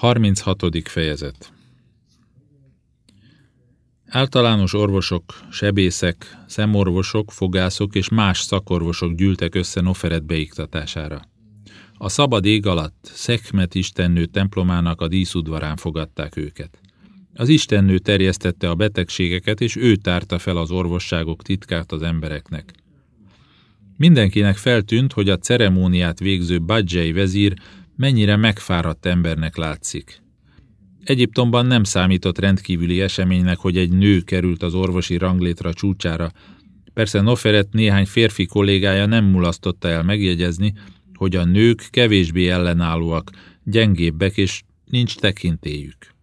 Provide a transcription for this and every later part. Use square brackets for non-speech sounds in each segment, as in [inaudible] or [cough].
36. fejezet Általános orvosok, sebészek, szemorvosok, fogászok és más szakorvosok gyűltek össze Noferet beiktatására. A szabad ég alatt Szekmet istennő templomának a díszudvarán fogadták őket. Az istennő terjesztette a betegségeket, és ő tárta fel az orvosságok titkát az embereknek. Mindenkinek feltűnt, hogy a ceremóniát végző Badzsei vezír mennyire megfáradt embernek látszik. Egyiptomban nem számított rendkívüli eseménynek, hogy egy nő került az orvosi ranglétra csúcsára. Persze Noferet néhány férfi kollégája nem mulasztotta el megjegyezni, hogy a nők kevésbé ellenállóak, gyengébbek és nincs tekintélyük.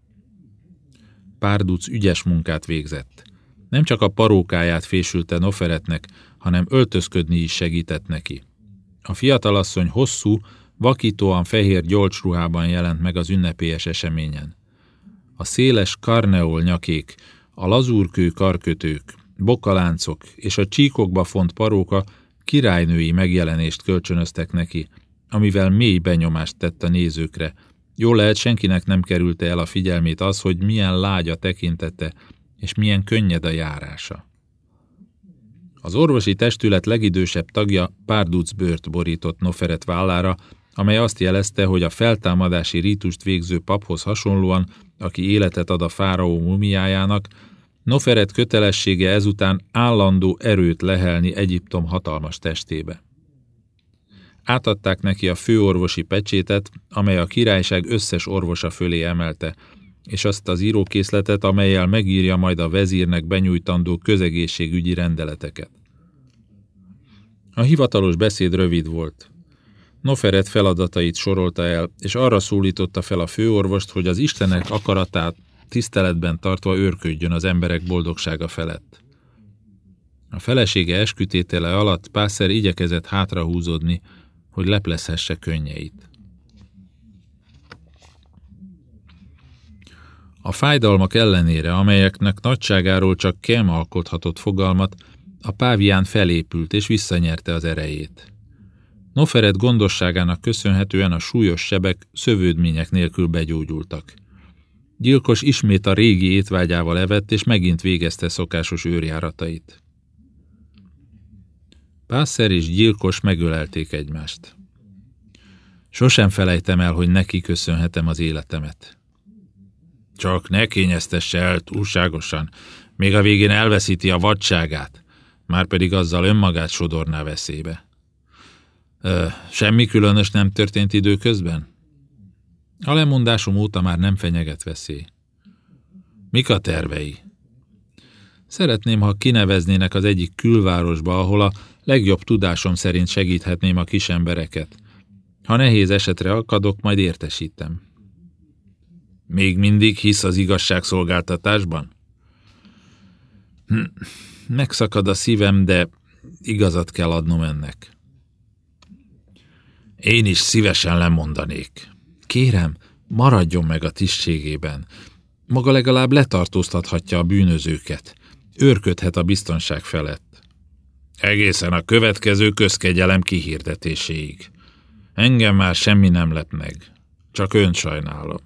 Párduc ügyes munkát végzett. Nem csak a parókáját fésülte Noferetnek, hanem öltözködni is segített neki. A fiatalasszony hosszú, vakítóan fehér gyolcsruhában jelent meg az ünnepélyes eseményen. A széles karneol nyakék, a lazúrkő karkötők, bokaláncok és a csíkokba font paróka királynői megjelenést kölcsönöztek neki, amivel mély benyomást tett a nézőkre. Jól lehet, senkinek nem kerülte el a figyelmét az, hogy milyen lágy a tekintete, és milyen könnyed a járása. Az orvosi testület legidősebb tagja pár bőrt borított Noferet vállára, amely azt jelezte, hogy a feltámadási rítust végző paphoz hasonlóan, aki életet ad a fáraó mumiájának, Noferet kötelessége ezután állandó erőt lehelni Egyiptom hatalmas testébe. Átadták neki a főorvosi pecsétet, amely a királyság összes orvosa fölé emelte, és azt az írókészletet, amelyel megírja majd a vezírnek benyújtandó közegészségügyi rendeleteket. A hivatalos beszéd rövid volt. Noferet feladatait sorolta el, és arra szólította fel a főorvost, hogy az Istenek akaratát tiszteletben tartva őrködjön az emberek boldogsága felett. A felesége eskütétele alatt Pászer igyekezett hátrahúzódni, hogy leplezhesse könnyeit. A fájdalmak ellenére, amelyeknek nagyságáról csak Kem alkothatott fogalmat, a pávián felépült és visszanyerte az erejét. Noferet gondosságának köszönhetően a súlyos sebek szövődmények nélkül begyógyultak. Gyilkos ismét a régi étvágyával evett, és megint végezte szokásos őrjáratait. Pászer és gyilkos megölelték egymást. Sosem felejtem el, hogy neki köszönhetem az életemet. Csak ne kényeztesse el túlságosan, még a végén elveszíti a vadságát, már pedig azzal önmagát sodorná veszélybe. Semmi különös nem történt időközben? A lemondásom óta már nem fenyeget veszély. Mik a tervei? Szeretném, ha kineveznének az egyik külvárosba, ahol a legjobb tudásom szerint segíthetném a kisembereket. Ha nehéz esetre akadok, majd értesítem. Még mindig hisz az igazságszolgáltatásban? Hm, megszakad a szívem, de igazat kell adnom ennek. Én is szívesen lemondanék. Kérem, maradjon meg a tisztségében. Maga legalább letartóztathatja a bűnözőket. Őrködhet a biztonság felett. Egészen a következő közkegyelem kihirdetéséig. Engem már semmi nem lep meg. Csak ön sajnálom.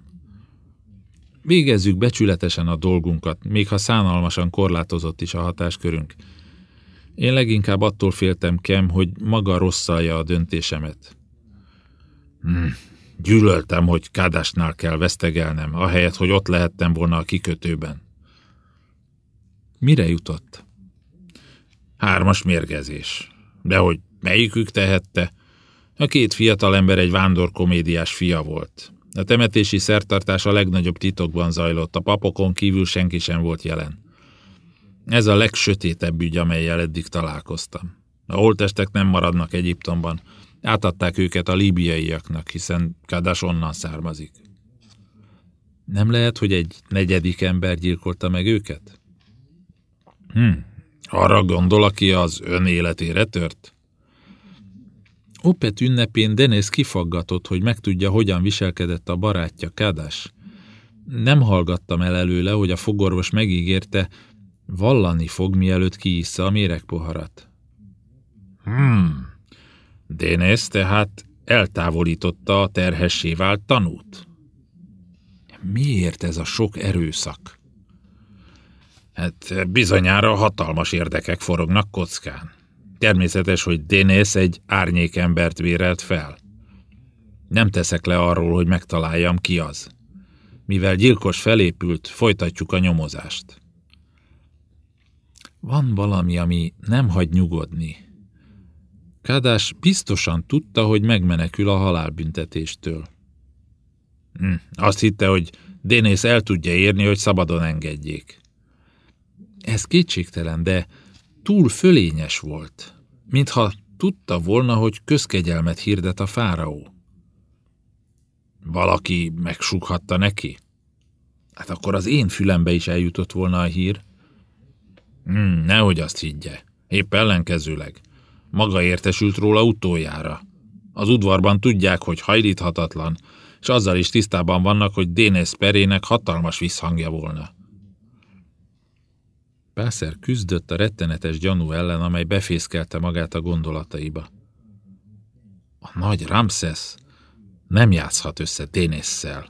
Végezzük becsületesen a dolgunkat, még ha szánalmasan korlátozott is a hatáskörünk. Én leginkább attól féltem, Kem, hogy maga rosszalja a döntésemet. Hmm. Gyűlöltem, hogy Kádásnál kell vesztegelnem, ahelyett, hogy ott lehettem volna a kikötőben. Mire jutott? Hármas mérgezés. De hogy melyikük tehette? A két fiatal ember egy vándorkomédiás fia volt. A temetési szertartás a legnagyobb titokban zajlott, a papokon kívül senki sem volt jelen. Ez a legsötétebb ügy, amelyel eddig találkoztam. A holtestek nem maradnak Egyiptomban, Átadták őket a líbiaiaknak, hiszen Kádás onnan származik. Nem lehet, hogy egy negyedik ember gyilkolta meg őket? Hm, arra gondol, aki az ön életére tört? Opet ünnepén Denész kifaggatott, hogy megtudja, hogyan viselkedett a barátja Kádás. Nem hallgattam el előle, hogy a fogorvos megígérte, vallani fog, mielőtt kiissza a méregpoharat. Hmm, Dénész tehát eltávolította a terhessé vált tanút. Miért ez a sok erőszak? Hát bizonyára hatalmas érdekek forognak kockán. Természetes, hogy Dénész egy árnyékembert vérelt fel. Nem teszek le arról, hogy megtaláljam, ki az. Mivel gyilkos felépült, folytatjuk a nyomozást. Van valami, ami nem hagy nyugodni. Kádás biztosan tudta, hogy megmenekül a halálbüntetéstől. Hm, azt hitte, hogy Dénész el tudja érni, hogy szabadon engedjék. Ez kétségtelen, de túl fölényes volt, mintha tudta volna, hogy közkegyelmet hirdet a fáraó. Valaki megsughatta neki? Hát akkor az én fülembe is eljutott volna a hír. Hmm, nehogy azt higgye. Épp ellenkezőleg. Maga értesült róla utoljára. Az udvarban tudják, hogy hajlíthatatlan, és azzal is tisztában vannak, hogy Dénész perének hatalmas visszhangja volna. Pászer küzdött a rettenetes gyanú ellen, amely befészkelte magát a gondolataiba. A nagy Ramszesz nem játszhat össze Dénésszel.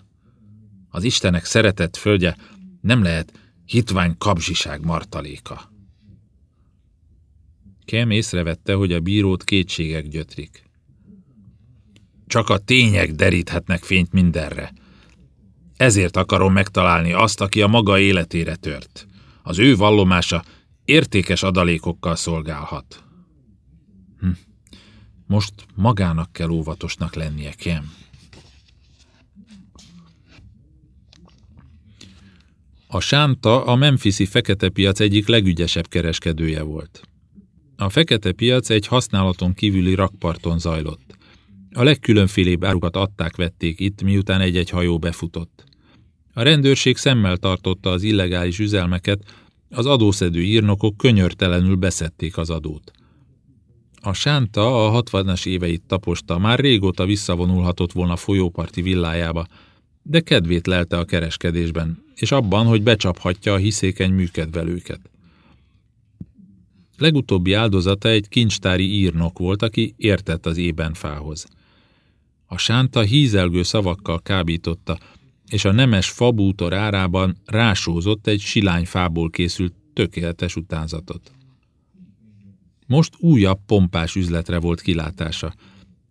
Az Istenek szeretett földje nem lehet hitvány kapzsiság martaléka. Kem észrevette, hogy a bírót kétségek gyötrik. Csak a tények deríthetnek fényt mindenre. Ezért akarom megtalálni azt, aki a maga életére tört. Az ő vallomása értékes adalékokkal szolgálhat. Hm. Most magának kell óvatosnak lennie, Kem. A Sánta a Memphisi fekete piac egyik legügyesebb kereskedője volt. A fekete piac egy használaton kívüli rakparton zajlott. A legkülönfélébb árukat adták-vették itt, miután egy-egy hajó befutott. A rendőrség szemmel tartotta az illegális üzelmeket, az adószedő írnokok könyörtelenül beszedték az adót. A Sánta a 60-as éveit taposta, már régóta visszavonulhatott volna folyóparti villájába, de kedvét lelte a kereskedésben, és abban, hogy becsaphatja a hiszékeny műkedvelőket. Legutóbbi áldozata egy kincstári írnok volt, aki értett az ébenfához. A sánta hízelgő szavakkal kábította, és a nemes fabútor árában rásózott egy silányfából készült tökéletes utánzatot. Most újabb pompás üzletre volt kilátása.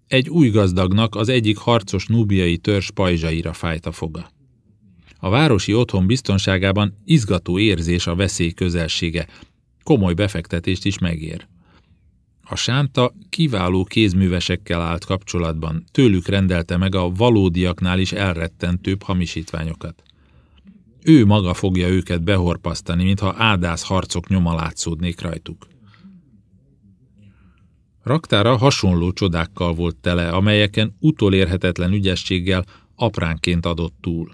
Egy új gazdagnak az egyik harcos nubiai törzs pajzsaira fájt a foga. A városi otthon biztonságában izgató érzés a veszély közelsége, komoly befektetést is megér. A sánta kiváló kézművesekkel állt kapcsolatban, tőlük rendelte meg a valódiaknál is elrettentőbb hamisítványokat. Ő maga fogja őket behorpasztani, mintha ádász harcok nyoma látszódnék rajtuk. Raktára hasonló csodákkal volt tele, amelyeken utolérhetetlen ügyességgel apránként adott túl.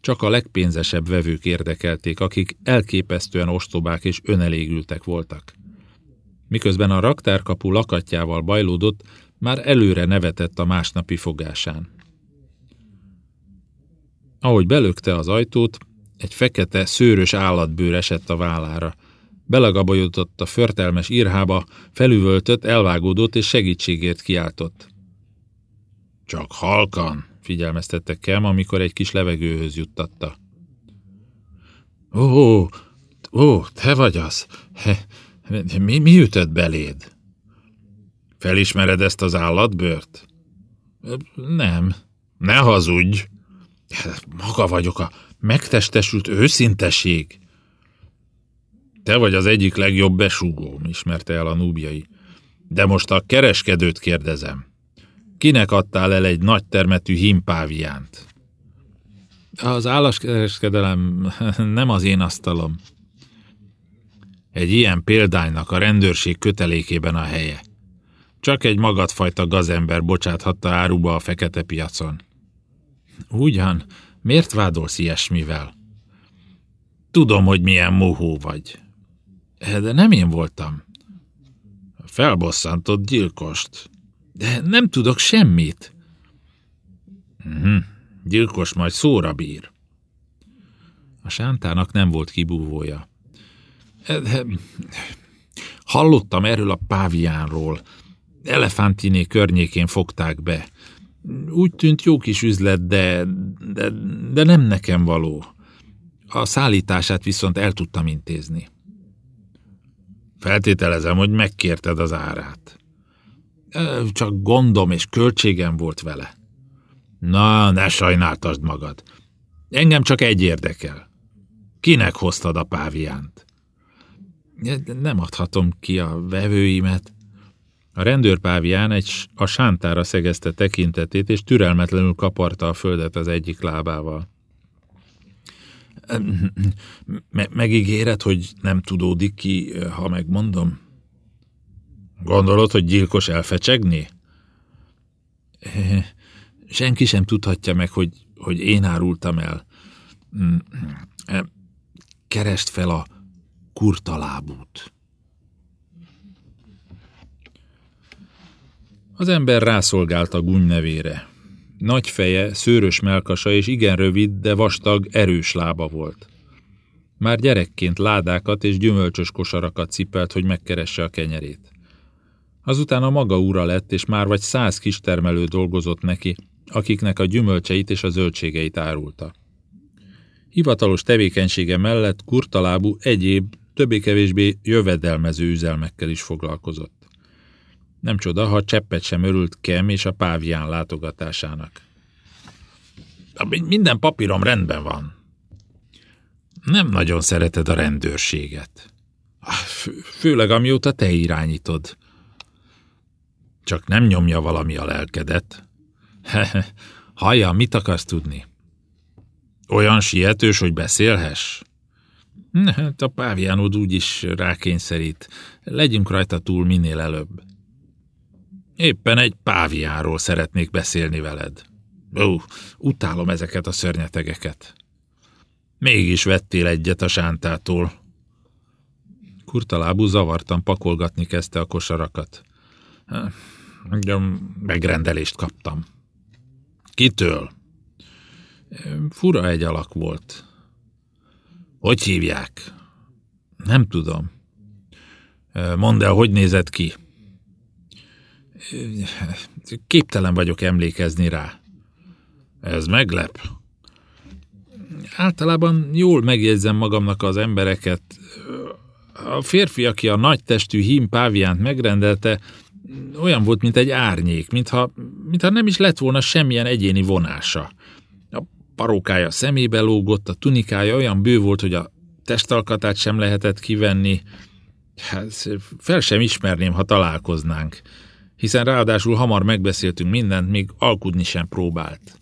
Csak a legpénzesebb vevők érdekelték, akik elképesztően ostobák és önelégültek voltak. Miközben a raktárkapu lakatjával bajlódott, már előre nevetett a másnapi fogásán. Ahogy belökte az ajtót, egy fekete, szőrös állatbőr esett a vállára. Belegabajodott a förtelmes írhába, felüvöltött, elvágódott és segítségért kiáltott. Csak halkan, figyelmeztette Kem, amikor egy kis levegőhöz juttatta. Ó, ó, te vagy az? He, mi, mi ütött beléd? Felismered ezt az állatbőrt? Nem. Ne hazudj! Maga vagyok a megtestesült őszinteség. Te vagy az egyik legjobb besúgóm, ismerte el a núbjai. De most a kereskedőt kérdezem. Kinek adtál el egy nagy termetű himpáviánt? Az állaskereskedelem [laughs] nem az én asztalom. Egy ilyen példánynak a rendőrség kötelékében a helye. Csak egy magadfajta gazember bocsáthatta áruba a fekete piacon. Ugyan, miért vádolsz ilyesmivel? Tudom, hogy milyen mohó vagy. De nem én voltam. Felbosszantott gyilkost. De nem tudok semmit. Uh-huh. Gyilkos majd szóra bír. A sántának nem volt kibúvója. Hallottam erről a páviánról. Elefántiné környékén fogták be. Úgy tűnt jó kis üzlet, de, de, de nem nekem való. A szállítását viszont el tudtam intézni. Feltételezem, hogy megkérted az árát. Csak gondom és költségem volt vele. Na, ne sajnáltasd magad. Engem csak egy érdekel. Kinek hoztad a páviánt? Nem adhatom ki a vevőimet. A rendőrpávián egy a sántára szegezte tekintetét, és türelmetlenül kaparta a földet az egyik lábával. Me megígéred, hogy nem tudódik ki, ha megmondom? Gondolod, hogy gyilkos elfecsegni? Senki sem tudhatja meg, hogy, hogy én árultam el. Kerest fel a kurtalábút. Az ember rászolgált a gúny nevére. Nagy feje, szőrös melkasa és igen rövid, de vastag, erős lába volt. Már gyerekként ládákat és gyümölcsös kosarakat cipelt, hogy megkeresse a kenyerét. Azután a maga ura lett, és már vagy száz kistermelő dolgozott neki, akiknek a gyümölcseit és a zöldségeit árulta. Hivatalos tevékenysége mellett kurtalábú egyéb, többé-kevésbé jövedelmező üzelmekkel is foglalkozott. Nem csoda, ha cseppet sem örült Kem és a pávián látogatásának. Minden papírom rendben van. Nem nagyon szereted a rendőrséget. Főleg amióta te irányítod. Csak nem nyomja valami a lelkedet. Hallja, mit akarsz tudni? Olyan sietős, hogy beszélhess? Hát a páviánod úgyis rákényszerít. Legyünk rajta túl minél előbb. Éppen egy páviáról szeretnék beszélni veled. Ó, utálom ezeket a szörnyetegeket. Mégis vettél egyet a sántától. Kurtalábú zavartan pakolgatni kezdte a kosarakat. Megrendelést kaptam. Kitől? Fura egy alak volt. Hogy hívják? Nem tudom. Mondd el, hogy nézett ki? Képtelen vagyok emlékezni rá. Ez meglep. Általában jól megjegyzem magamnak az embereket. A férfi, aki a nagy testű hím páviánt megrendelte, olyan volt, mint egy árnyék, mintha, mintha nem is lett volna semmilyen egyéni vonása. A parókája szemébe lógott, a tunikája olyan bő volt, hogy a testalkatát sem lehetett kivenni. Hát, fel sem ismerném, ha találkoznánk hiszen ráadásul hamar megbeszéltünk mindent, még alkudni sem próbált.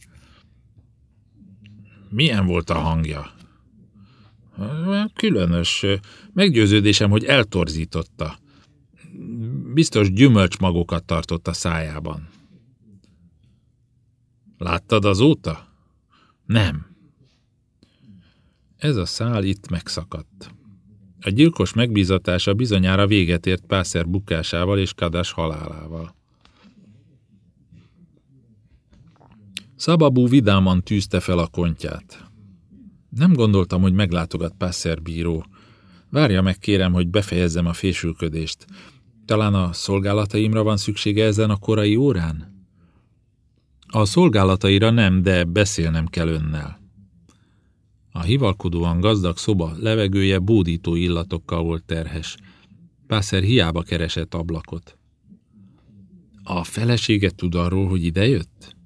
Milyen volt a hangja? Különös. Meggyőződésem, hogy eltorzította. Biztos gyümölcsmagokat tartott a szájában. Láttad azóta? Nem. Ez a szál itt megszakadt. A gyilkos megbízatása bizonyára véget ért Pászer bukásával és Kadás halálával. Szababú vidáman tűzte fel a kontját. Nem gondoltam, hogy meglátogat Pászer bíró. Várja meg, kérem, hogy befejezzem a fésülködést. Talán a szolgálataimra van szüksége ezen a korai órán? A szolgálataira nem, de beszélnem kell önnel. A hivalkodóan gazdag szoba levegője bódító illatokkal volt terhes. Pászer hiába keresett ablakot. A felesége tud arról, hogy idejött?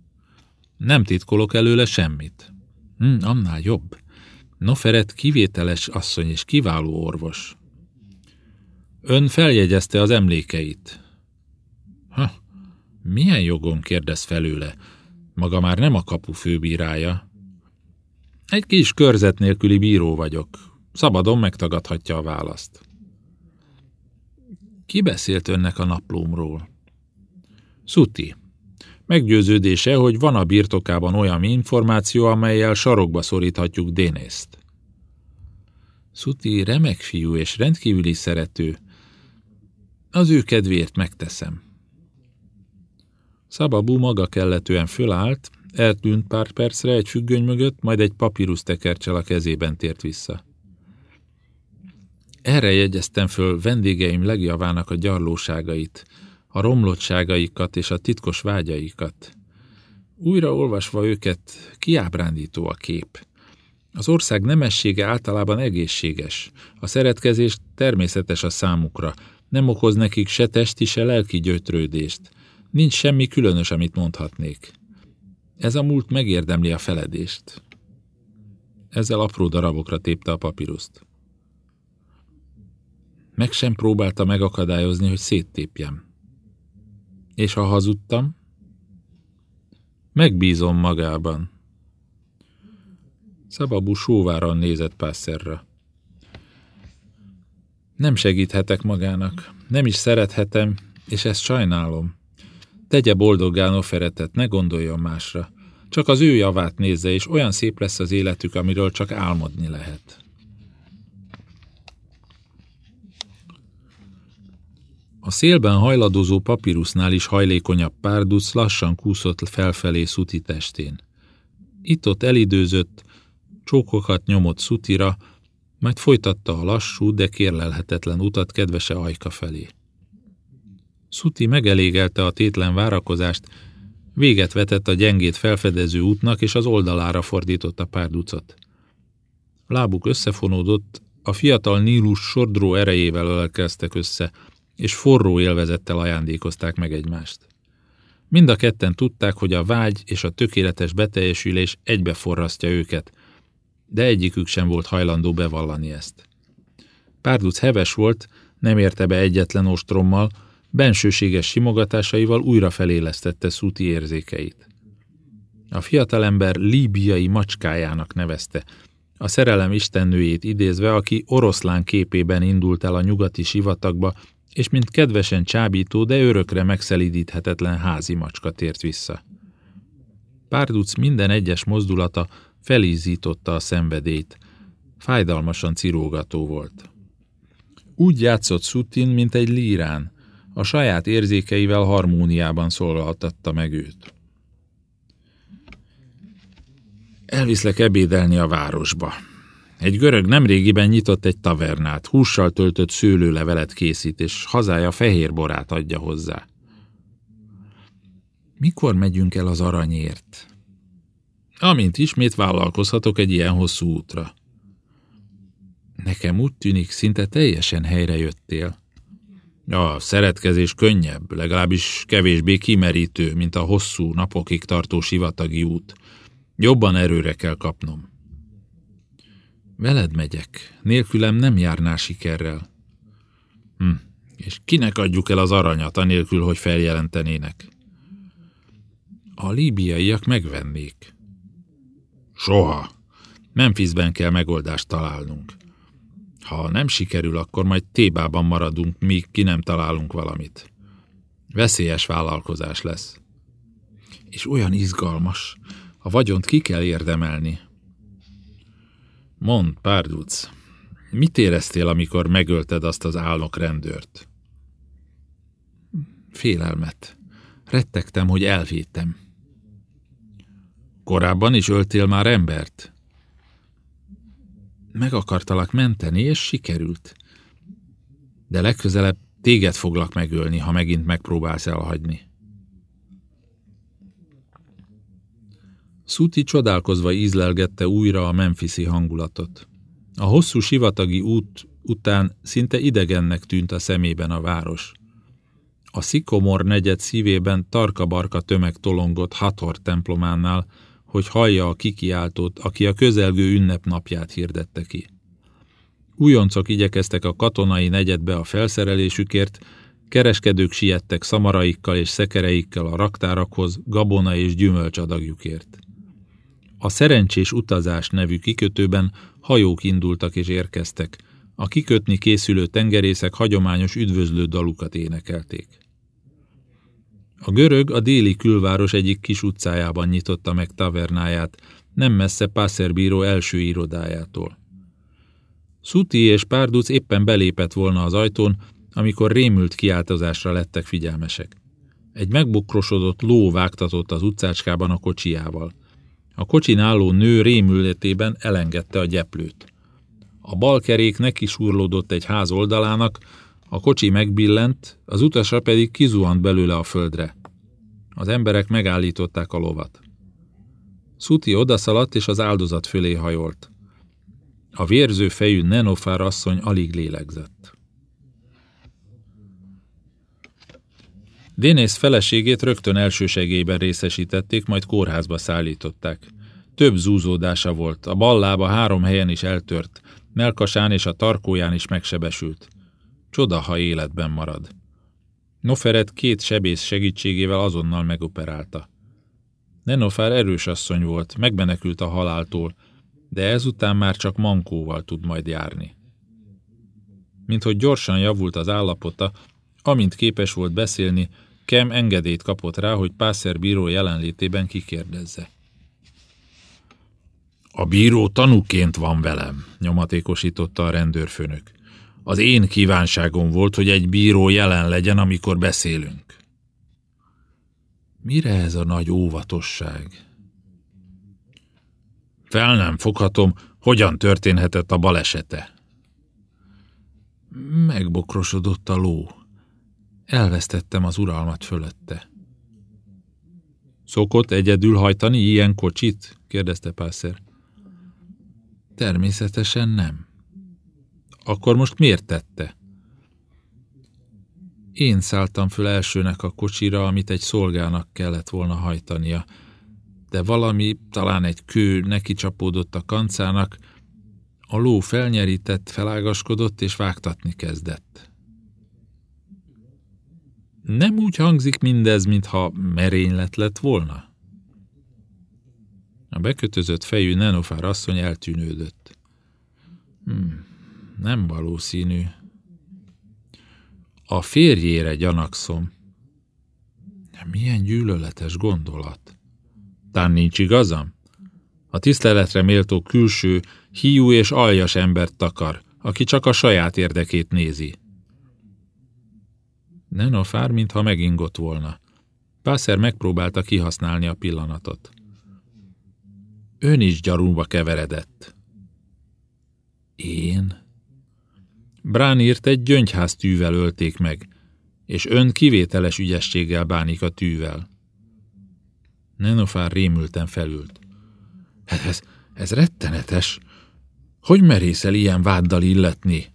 Nem titkolok előle semmit. Hm, annál jobb. Noferet kivételes asszony és kiváló orvos. Ön feljegyezte az emlékeit. Ha, milyen jogon kérdez felőle? Maga már nem a kapu főbírája. Egy kis körzet nélküli bíró vagyok. Szabadon megtagadhatja a választ. Ki beszélt önnek a naplómról? Szuti. Meggyőződése, hogy van a birtokában olyan információ, amelyel sarokba szoríthatjuk Dénészt. Szuti remek fiú és rendkívüli szerető. Az ő kedvéért megteszem. Szababú maga kelletően fölállt, eltűnt pár percre egy függöny mögött, majd egy papírus tekercsel a kezében tért vissza. Erre jegyeztem föl vendégeim legjavának a gyarlóságait, a romlottságaikat és a titkos vágyaikat. Újra olvasva őket, kiábrándító a kép. Az ország nemessége általában egészséges, a szeretkezés természetes a számukra, nem okoz nekik se testi, se lelki gyötrődést. Nincs semmi különös, amit mondhatnék. Ez a múlt megérdemli a feledést. Ezzel apró darabokra tépte a papíruszt. Meg sem próbálta megakadályozni, hogy széttépjem. És ha hazudtam? Megbízom magában. Szababú sóváran nézett Pásszerra. Nem segíthetek magának, nem is szerethetem, és ezt sajnálom. Tegye boldoggá Noferetet, ne gondoljon másra. Csak az ő javát nézze, és olyan szép lesz az életük, amiről csak álmodni lehet. A szélben hajladozó papírusznál is hajlékonyabb párduc lassan kúszott felfelé Szuti testén. Itt-ott elidőzött, csókokat nyomott Szutira, majd folytatta a lassú, de kérlelhetetlen utat kedvese ajka felé. Szuti megelégelte a tétlen várakozást, véget vetett a gyengét felfedező útnak, és az oldalára fordította párducot. Lábuk összefonódott, a fiatal Nílus sordró erejével ölelkeztek össze, és forró élvezettel ajándékozták meg egymást. Mind a ketten tudták, hogy a vágy és a tökéletes beteljesülés egybeforrasztja őket, de egyikük sem volt hajlandó bevallani ezt. Párduc heves volt, nem érte be egyetlen ostrommal, bensőséges simogatásaival újra felélesztette Szúti érzékeit. A fiatalember líbiai macskájának nevezte, a szerelem istennőjét idézve, aki oroszlán képében indult el a nyugati sivatagba, és mint kedvesen csábító, de örökre megszelidíthetetlen házi macska tért vissza. Párduc minden egyes mozdulata felízította a szenvedélyt, fájdalmasan cirógató volt. Úgy játszott Szutin, mint egy lírán, a saját érzékeivel harmóniában szolgáltatta meg őt. Elviszlek ebédelni a városba. Egy görög nemrégiben nyitott egy tavernát, hússal töltött szőlőlevelet készít, és hazája fehér borát adja hozzá. Mikor megyünk el az aranyért? Amint ismét vállalkozhatok egy ilyen hosszú útra. Nekem úgy tűnik, szinte teljesen helyre jöttél. A szeretkezés könnyebb, legalábbis kevésbé kimerítő, mint a hosszú, napokig tartó sivatagi út. Jobban erőre kell kapnom. Veled megyek, nélkülem nem járnál sikerrel. Hm. És kinek adjuk el az aranyat, anélkül, hogy feljelentenének? A líbiaiak megvennék. Soha. Memphisben kell megoldást találnunk. Ha nem sikerül, akkor majd tébában maradunk, míg ki nem találunk valamit. Veszélyes vállalkozás lesz. És olyan izgalmas. A vagyont ki kell érdemelni. Mond, párduc, mit éreztél, amikor megölted azt az álnok rendőrt? Félelmet. Rettegtem, hogy elvétem. Korábban is öltél már embert? Meg akartalak menteni, és sikerült. De legközelebb téged foglak megölni, ha megint megpróbálsz elhagyni. Szuti csodálkozva ízlelgette újra a memfiszi hangulatot. A hosszú sivatagi út után szinte idegennek tűnt a szemében a város. A Szikomor negyed szívében tarka-barka tömeg tolongott Hathor templománál, hogy hallja a kikiáltót, aki a közelgő ünnepnapját hirdette ki. Újoncok igyekeztek a katonai negyedbe a felszerelésükért, kereskedők siettek szamaraikkal és szekereikkel a raktárakhoz, gabona és gyümölcsadagjukért. A Szerencsés Utazás nevű kikötőben hajók indultak és érkeztek. A kikötni készülő tengerészek hagyományos üdvözlő dalukat énekelték. A görög a déli külváros egyik kis utcájában nyitotta meg tavernáját, nem messze Passerbíró első irodájától. Szuti és Párduc éppen belépett volna az ajtón, amikor rémült kiáltozásra lettek figyelmesek. Egy megbukrosodott ló vágtatott az utcácskában a kocsiával. A kocsin álló nő rémületében elengedte a gyeplőt. A bal kerék neki surlódott egy ház oldalának, a kocsi megbillent, az utasra pedig kizuhant belőle a földre. Az emberek megállították a lovat. Szuti odaszaladt, és az áldozat fölé hajolt. A vérző fejű Nenofár asszony alig lélegzett. Dénész feleségét rögtön elsősegében részesítették, majd kórházba szállították. Több zúzódása volt, a bal lába három helyen is eltört, melkasán és a tarkóján is megsebesült. Csoda, ha életben marad. Noferet két sebész segítségével azonnal megoperálta. Nenofár erős asszony volt, megmenekült a haláltól, de ezután már csak mankóval tud majd járni. Mint hogy gyorsan javult az állapota, amint képes volt beszélni, Kem engedélyt kapott rá, hogy Pászer bíró jelenlétében kikérdezze. A bíró tanúként van velem, nyomatékosította a rendőrfőnök. Az én kívánságom volt, hogy egy bíró jelen legyen, amikor beszélünk. Mire ez a nagy óvatosság? Fel nem foghatom, hogyan történhetett a balesete. Megbokrosodott a ló. Elvesztettem az uralmat fölötte. Szokott egyedül hajtani ilyen kocsit? kérdezte Pászer. Természetesen nem. Akkor most miért tette? Én szálltam föl elsőnek a kocsira, amit egy szolgának kellett volna hajtania, de valami, talán egy kő neki csapódott a kancának, a ló felnyerített, felágaskodott és vágtatni kezdett. Nem úgy hangzik mindez, mintha merénylet lett volna? A bekötözött fejű Nenofár asszony eltűnődött. Hmm, nem valószínű. A férjére gyanakszom. Milyen gyűlöletes gondolat. Tán nincs igazam? A tiszteletre méltó külső, hiú és aljas embert takar, aki csak a saját érdekét nézi. Nenofár, mintha megingott volna. Pászer megpróbálta kihasználni a pillanatot. Ön is gyarúba keveredett. Én? Bránírt egy gyöngyház tűvel ölték meg, és ön kivételes ügyességgel bánik a tűvel. Nenofár rémülten felült. Ez, ez rettenetes. Hogy merészel ilyen váddal illetni?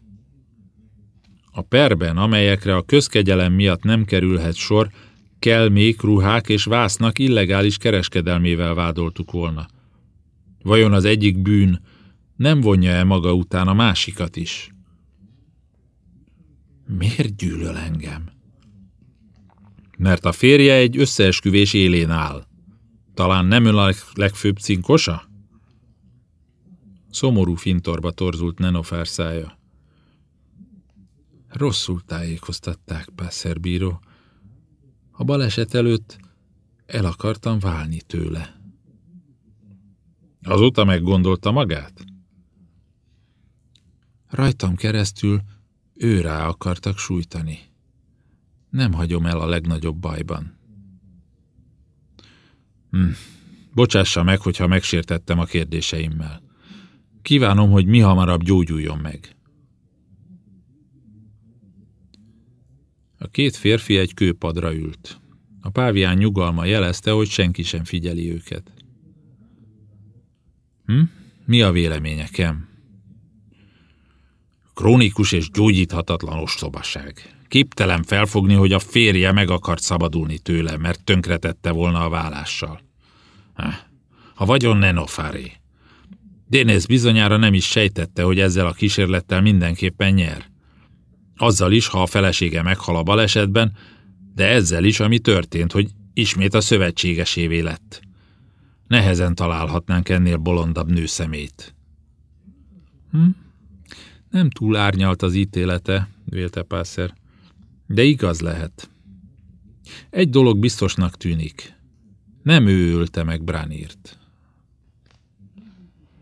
A perben, amelyekre a közkegyelem miatt nem kerülhet sor, kelmék, ruhák és vásznak illegális kereskedelmével vádoltuk volna. Vajon az egyik bűn nem vonja-e maga után a másikat is? Miért gyűlöl engem? Mert a férje egy összeesküvés élén áll. Talán nem ön a legfőbb cinkosa? Szomorú fintorba torzult Nenofár szája. Rosszul tájékoztatták, Pászerbíró. A baleset előtt el akartam válni tőle. Azóta meggondolta magát? Rajtam keresztül ő rá akartak sújtani. Nem hagyom el a legnagyobb bajban. Hm. Bocsássa meg, hogyha megsértettem a kérdéseimmel. Kívánom, hogy mi hamarabb gyógyuljon meg. A két férfi egy kőpadra ült. A pávián nyugalma jelezte, hogy senki sem figyeli őket. Hm? Mi a véleményekem? Krónikus és gyógyíthatatlan ostobaság. Képtelen felfogni, hogy a férje meg akart szabadulni tőle, mert tönkretette volna a vállással. A vagyon Nenofáré. Dénész bizonyára nem is sejtette, hogy ezzel a kísérlettel mindenképpen nyer. Azzal is, ha a felesége meghal a balesetben, de ezzel is, ami történt, hogy ismét a szövetségesévé lett. Nehezen találhatnánk ennél bolondabb nőszemét. Hm? Nem túl árnyalt az ítélete, vélte Pászer, de igaz lehet. Egy dolog biztosnak tűnik. Nem ő ölte meg Branírt.